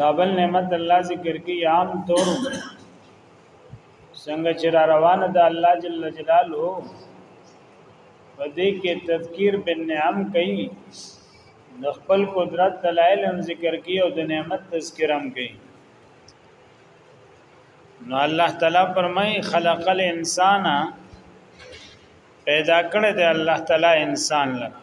دا بل نعمت الله ذکر کی عام طور څنګه چې را روان ده الله جل جلاله په دې کې تذکیر بالنعم کوي د خپل قدرت دلایل هم ذکر کوي او د نعمت تذکر هم کوي نو الله تعالی فرمای خلق الانسان پیدا کړی دی الله تعالی انسان لپاره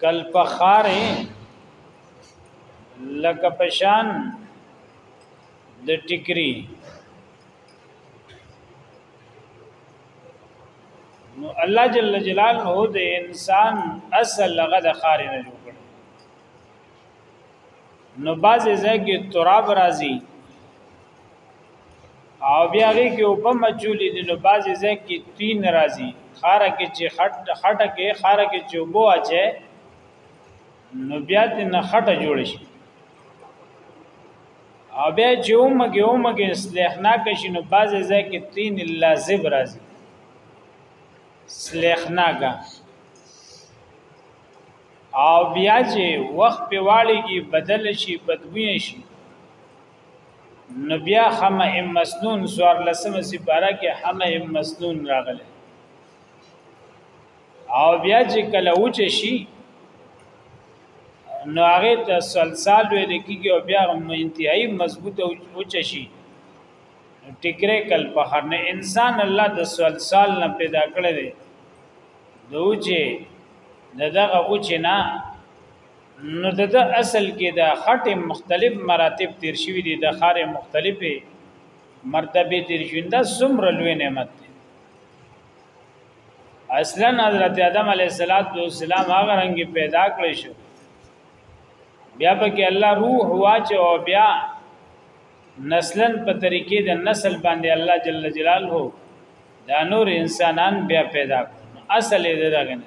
کل پخار لکه پشان د ټکری نو الله جل جلاله د انسان اصل لغه د خار نه جوړ کړ نو باز ځکه تراب راځي او بیا غي کې او په مجولې دي نو بعضې ځای کې تین راځي خاره کې چې خټ خټه کې خاره کې چې وبو اچي نو بیا دې نه خټه جوړ شي او بیا چې اومګه اومګه اصلاحنا کې شنو بعضې ځای کې تین لازب راځي اصلاحنا کا او بیا چې وخت په واړی کې بدل شي بدبوی شي نبیا حمه ام مسنون سوار لسمه سپاره کې حمه ام مسنون راغله او بیا چې کله وچ شي نو هغه ته سلسال ویل کیږي او بیا هم انتهایی مضبوط او وچ شي ټیکره کل په هر نه انسان الله د سلسال نه پیدا کړی دی دوجه دغه اوچ نه نو د اصل کې د خټه مختلف مراتب تیر شوی دي د خاره مختلفه مرتبه تیر شوی دا څومره لوی نعمت دی اصلا حضرت آدم علیه السلام هغه رنګ پیدا کړی شو بیا پکې الله روح واچ او بیا نسلن په طریقې د نسل باندې الله جل جلاله دا نور انسانان بیا پیدا کړ اصل یې دغه نه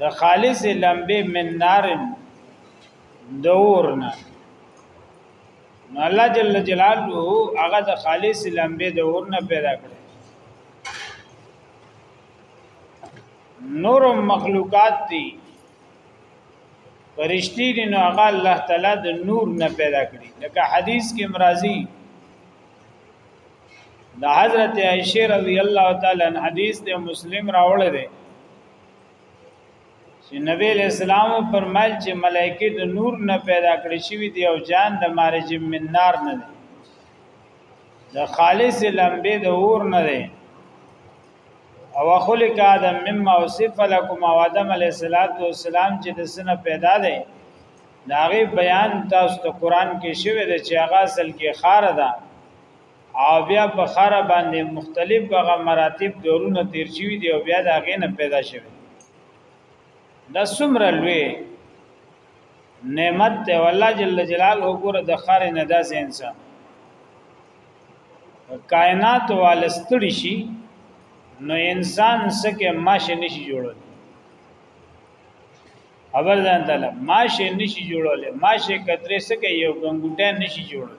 د خالص لمبه من نار دورنا نو الله جل جلاله هغه د خالص لمبه دورنا پیدا کړ نور مخلوقات دي فرشتي دي نو هغه الله تعالی د نور نه پیدا کړی لکه حدیث کې مرাজি د حضرت عائشه رضی الله تعالی عنها حدیث د مسلم راوړل دی چې نبی له سلام فرمایل چې ملائکه د نور نه پیدا کړی شوی دی او جان د مارج من نار نه دی د خالص لمبه د اور نه دی او خلق آدم مما وصف لكم او آدم علیہ الصلات والسلام چې د سنه پیدا دی داغه بیان تاسو ته قران کې شوی دی چې هغه اصل کې خار ده او بیا په خره باندې مختلف هغه مراتب دورونه تیر شوی دی او بیا دا غینه پیدا شوی دا څومره لوی نعمت ته والله جل جلاله ګوره د خر نه داسې انسان کائنات والستړي شي نو انسان سکه ماشه نشي جوړول خبر ځان تعالی ماشه نشي جوړول ماشه کتره سکه یو ګنګټه نشي جوړول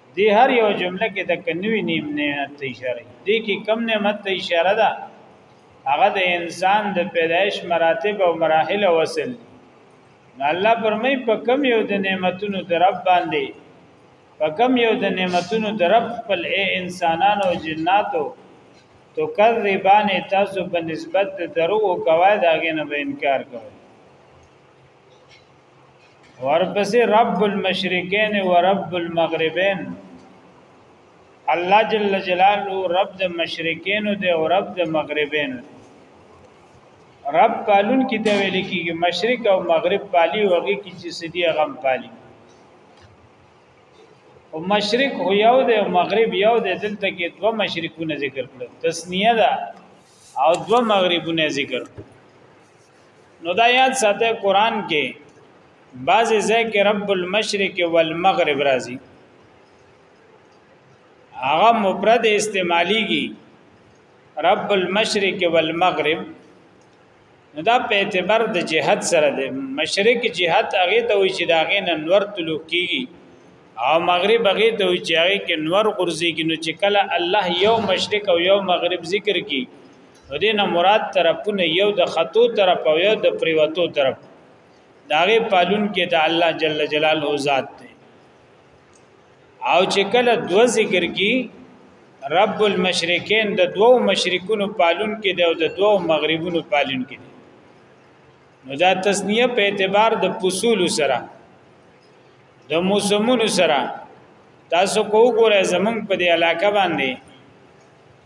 دی هر یو جمله کې د کنوي نیم نعمت ته اشاره دی کې کم نعمت ته اشاره ده هغه د انسان د پیدایش مراتب او مراحل وصل نو الله پرمې په کم یو د نعمتونو د رب باندې په کم یو د نعمتونو د رب خپل اے انسانانو او جناتو تو کذبان تاسو په نسبت درو او کوي داګه نه به انکار کوي ورپسې رب المشرکین و رب المغربین الله جل جلاله رب د مشرکین دی او رب د مغربین دی رب پالون کې ته ویل کېږي مشرق او مغرب پالي وږي کې چې سدي غم پالي او مشرق هو یو دی او مغرب یو دی دلته کې دوه مشرقونه ذکر کړل تسنیه ده او دوه مغربونه ذکر کړل نو دا یاد ساته قران کې بعض ذکر رب المشرق والمغرب راځي هغه مفرد استعماليږي رب المشرق والمغرب دا په اعتبار د جهاد سره د مشرق جهاد هغه ته وي چې دا غین انور تلو کیږي او مغرب هغه ته وي چې هغه کې نور غرزي کې نو چې کله الله یو مشرق او یو مغرب ذکر کی نو دینه مراد طرفونه یو د خطو طرف او یو د پریوتو طرف داغه پالون کې د الله جل جلاله ذات دی او چې کله دو ذکر کی رب المشرکین د دوو مشرکونو پالون کې دی او د دوو مغربونو پالون کې دی نو دا تسنیه په اعتبار د فصول سره د موسمونو سره تاسو کو ګوره زمنګ په دې علاقه باندې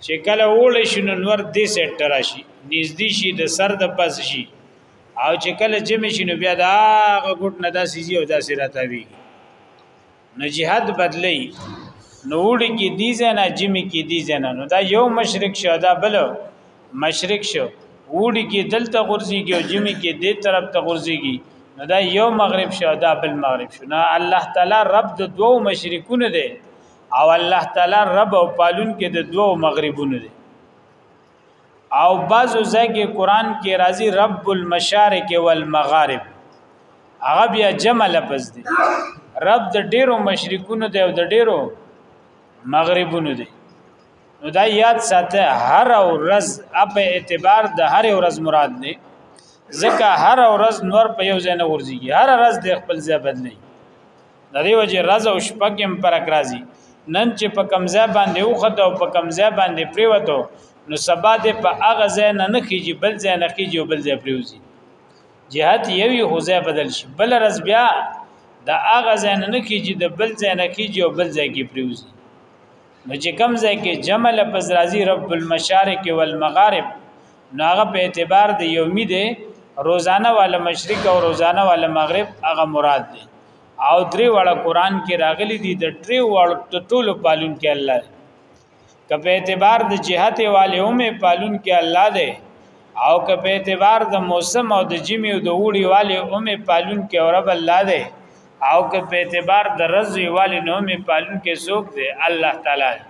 چې کله وړ شي نو نور دې سیټ راشي نږدې شي د سر د پس شي او چې کله جمع شي نو بیا دا غټ نه داسې زی او داسې راتاوي نو جهاد بدلی نو وړي کې دي زنه جمی کې دي زنه نو دا یو مشرک شو دا بل مشرک شو وړي کې دلته غورځيږي او جمی کې دې طرف ته غورځيږي نو دا یو مغرب شو دا بل مغرب شو نه الله تعالی رب د دوو مشرکونه دی او الله تعالی رب او پالون کې د دوو مغربونو دی او بعضو ځکه قران کې راځي رب المشارق والمغارب هغه بیا جمع لفظ دی رب د ډیرو مشرقونو دی او د ډیرو مغربونو دی نو دا یاد ساته هر ورځ اپ اعتبار د هر ورځ مراد نه ځکه هر ورځ نور په یو ځای نه ورځي هر ورځ د خپل ځای بدلی د دې وجه رز او شپږم پر اکرازي نن چې په کمزه باندې وخت او په کمزه باندې پریوتو نو سبا دې په هغه ځای نه نه کیږي بل ځای نه کیږي بل ځای پریوزي جهت یوي حوزه بدل شي بل رز بیا د هغه ځای نه نه کیږي د بل ځای نه کیږي او بل ځای کې پریوزي نو چې کم ځای کې جمع لفظ راځي رب المشارق والمغارب نو هغه په اعتبار د یومی دی روزانه والا مشرق او روزانه والا مغرب هغه مراد دی او درې واړه قران کې راغلي دي د درې واړو د ټولو پالون کې الله دی که په اعتبار د جهت والے هم پالون کې الله دی او که په اعتبار د موسم او د جمی او د وړي والے هم پالون کې اور رب الله دی او که په اعتبار د رزي والے نو هم پالون کې څوک دی الله تعالی دی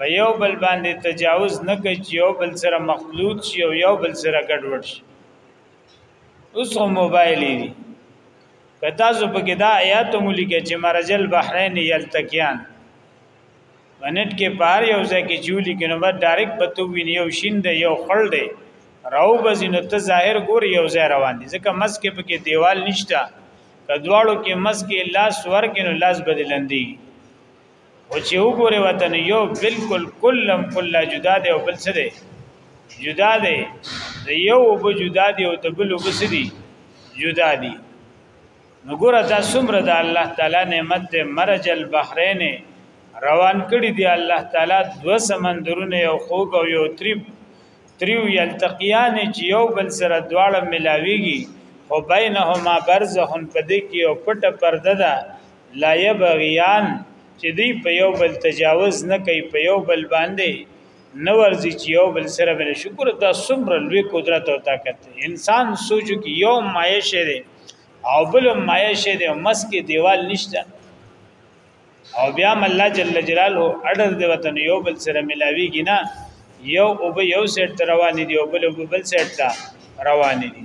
په یو بل باندې تجاوز نه کوي چې یو بل سره مخلوط شي او یو بل سره ګډوډ شي اوس هم موبایل دی کتا زو په کې دا آیات ملک چې مرجل بحرین یلتقیان ونټ کې پار یو ځای کې جوړی کې نو بس ډایرک په تو ویني یو شین دی یو خړ دی راو بزینو ته ظاهر ګور یو ځای روان دي ځکه مس کې په کې دیوال نشته کدواړو کې مس کې لاس ور کې نو لاس بدلندي او چې وګوره وطن یو بالکل کلم کله جدا دی او بل څه دی جدا دی د یو وب جدا دی او د بل وب څه دی جدا دی نو ګوره دا څومره د الله تعالی نعمت دی مرج البحرین روان کړي دی الله تعالی دو سمندرونه یو خوګ او یو تریب تریو یلتقیان چې یو بل سره دواړه ملاویږي او بینهما برزخ پدې کې او پټه پرده ده لا یبغیان چې دی په یو بل تجاوز نه کوي په یو بل باندې نه ورځي چې یو بل سره بل شکر دا څومره لوی قدرت او طاقت دی انسان سوچو کې یو مایشه دی او بل مایشه دی مسکه دیوال نشته او بیا الله جل جلاله اډر دی وطن یو بل سره ملاویږي نه یو او به یو سیټ روان دی او بل او بل سیټ روان دی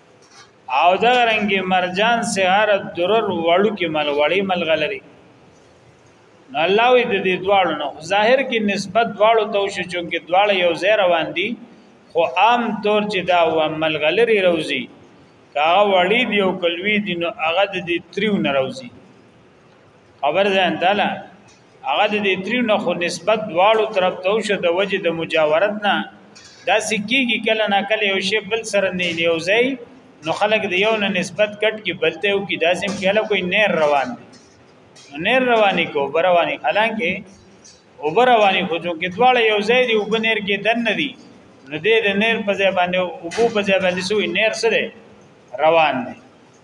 او دا رنګي مرجان سهار درر وړو کې مل وړي مل غلري نو الله وی د دې دواړو نو ظاهر کې نسبت دواړو ته شو چې دواړه یو ځای روان دي خو عام طور چې دا و مل غلري روزي کاغه وړي دی او کلوي دي نو هغه د دې تریو نه روزي خبر ځان تعالی هغه د دې تریو نه خو نسبت دواړو طرف ته شو د وجه د مجاورت نه دا سکیږي کله نه کله یو شی بل سره نه نیوځي نو خلک د یو نه نسبت کټ کې بلته یو کې داسې کله کوئی نیر روان دي نیر رواني کو برواني حالانکه او برواني خو جو کې دواړه یو ځای دی او بنیر کې دن نه دي نو دې د نیر په ځای باندې او بو په ځای باندې سوې نیر سره روان دي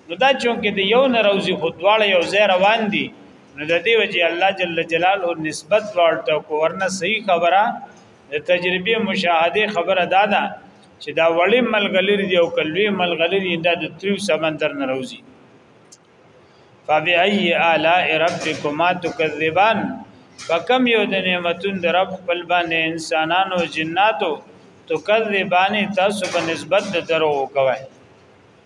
نو دا چونکه د یو نه روزي خو دواړه یو ځای روان دي نو د دې وجه الله جل جلاله نسبت ورته کو ورنه صحیح خبره د تجربه مشاهده خبره دادا چې دا وړي ملګلری دی او کلوي ملګلری دا د تریو سمندر نه روزي فبأي آلاء ربكما تكذبان فكم یو د نعمتون در رب خپل باندې انسانانو جناتو تکذبانی تاسو په نسبت د درو کوي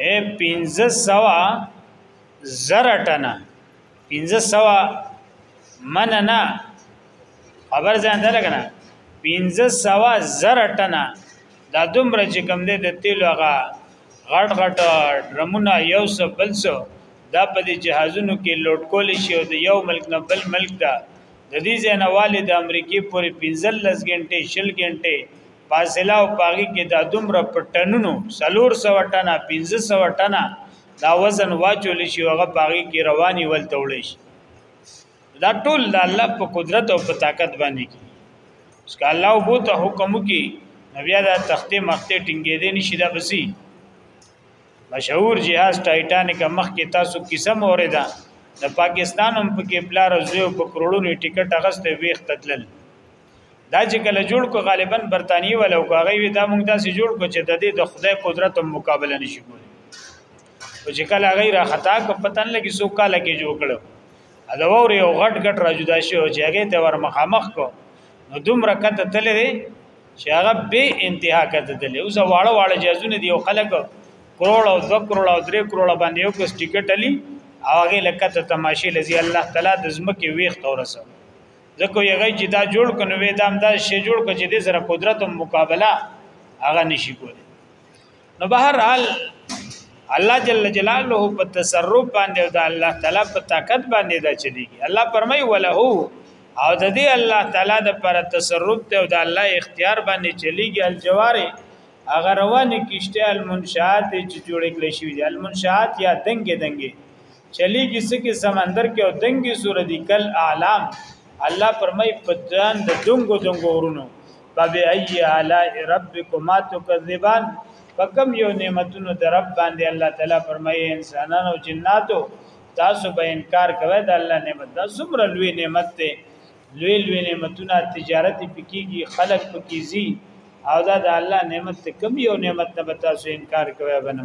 اے 1500 زره ټنه 1500 من نه خبر ځان ده لګنه 1500 زره ټنه دا دومره چې کم ده د تیلو هغه غټ غټ ډرمونه یو څه بل څه دا په دې جهازونو کې لوټ کول شي او د یو ملک نه بل ملک ته د دې ځنواله د امریکای پورې 15 غنټه 20 غنټه فاصله او پاغي کې دا دومره په ټنونو 300 ټنه 1500 ټنه دا وزن واچول شي هغه پاغي کې رواني ول تول شي دا ټول د الله په قدرت او په طاقت باندې کې اس کا الله وو ته حکم کې نبي دا تخته مخته ټینګې دي نشي دا بسي مشهور جهاز ټایټانیک مخ کې تاسو کیسه مورې ده د پاکستان هم په کې پلار زو په کروڑونو ټیکټ اغسته ویخ تدلل دا چې کله جوړ کو غالبا برتانی ولو هغه وی دا موږ داسې جوړ کو چې د دې د خدای قدرت مقابله نشي کولی او چې کله هغه را خطا کو پتن لګي سو کاله کې جوړ کړو دا وره یو غټ غټ را جدا شي او چې هغه ته ور مخامخ کو نو دومره کته تل دی چې هغه به انتها کته تل اوس واړه واړه جازونه دی او خلک کروڑ او 2 کروڑ او 3 کروڑ باندې یو کس ټیکټ علی او هغه لکه ته تماشې لذي الله تعالی د زمکه ویخت اورسه ځکه یې غي چې دا جوړ کنو وې دا همدا شی جوړ کړي دې سره قدرت او مقابله هغه نشي کولی نو بهر حال الله جل جلاله په تصرف باندې او د الله تعالی په طاقت باندې دا چلیږي الله پرمای وله او د دې الله تعالی د پر تصرف ته او د الله اختیار باندې چلیږي الجواره اگر روان کیشته المنشات چې جوړې کړې شوې دي المنشات یا دنګې دنګې چلیږي سکه سمندر کې او دنګي سور دي کل اعلام الله پرمای پدان د دنګو دنګو ورونو باب ای اعلی ربکما تکذبان فکم یو نعمتونو در رب باندې الله تعالی پرمای انسانانو او جناتو تاسو به انکار کوئ د الله نعمت دا څومره لوی نعمت دی لوی لوی نعمتونه تجارت پکېږي خلق پکېږي او دا د الله نعمت ته کم یو نعمت نه به تاسو انکار کوئ بنه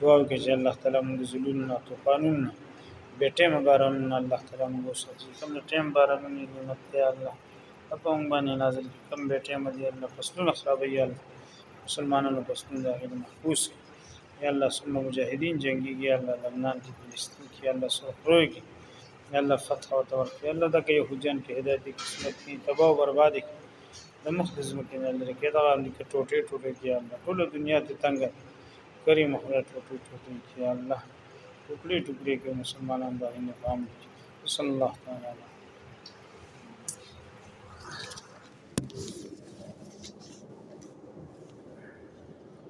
دعا وکړي چې الله تعالی موږ زلون نه طوفانون نه به ټیم باران نه الله تعالی موږ وساتي کوم ټیم باران نه نعمت دی الله په موږ باندې نازل کوم به ټیم دی الله فصلونه خرابوي الله مسلمانانو فصلونه داخل محفوظ یا الله سم مجاهدین جنگي یا الله لبنان کې فلسطین کې الله سره پروي کې یا الله فتح او تورفي الله دغه يهوديان کې هدايت کې قسمت کې تباہ او برباد کې د مخ د زمکې نه لري کې دا باندې ټوټه ټوټه کې الله ټول دنیا ته تنګ کریم خدای ټوټې ټوټې کړي الله ټوکړې ټوکړې کړي مسلمانان باندې نه پام صلی الله تعالی علیه